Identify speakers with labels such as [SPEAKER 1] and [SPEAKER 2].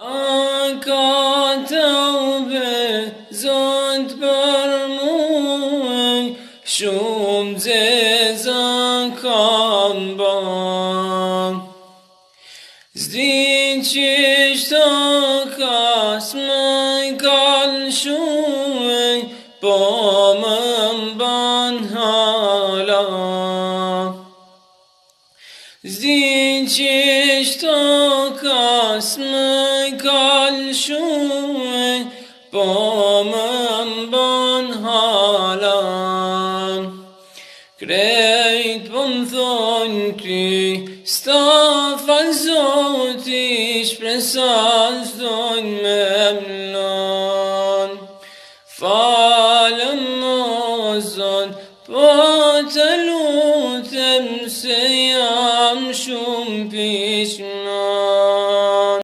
[SPEAKER 1] A ka të ube, zot për muj, shumë zeza kam ban. Zdi qishto kas më kalë shumë, po më اسم کلشوم با من بان حالا کرید بم ثونتی استافن زوتیش پرسان ثون ممنون فالم موزون باتلو تمسیام شم پیش من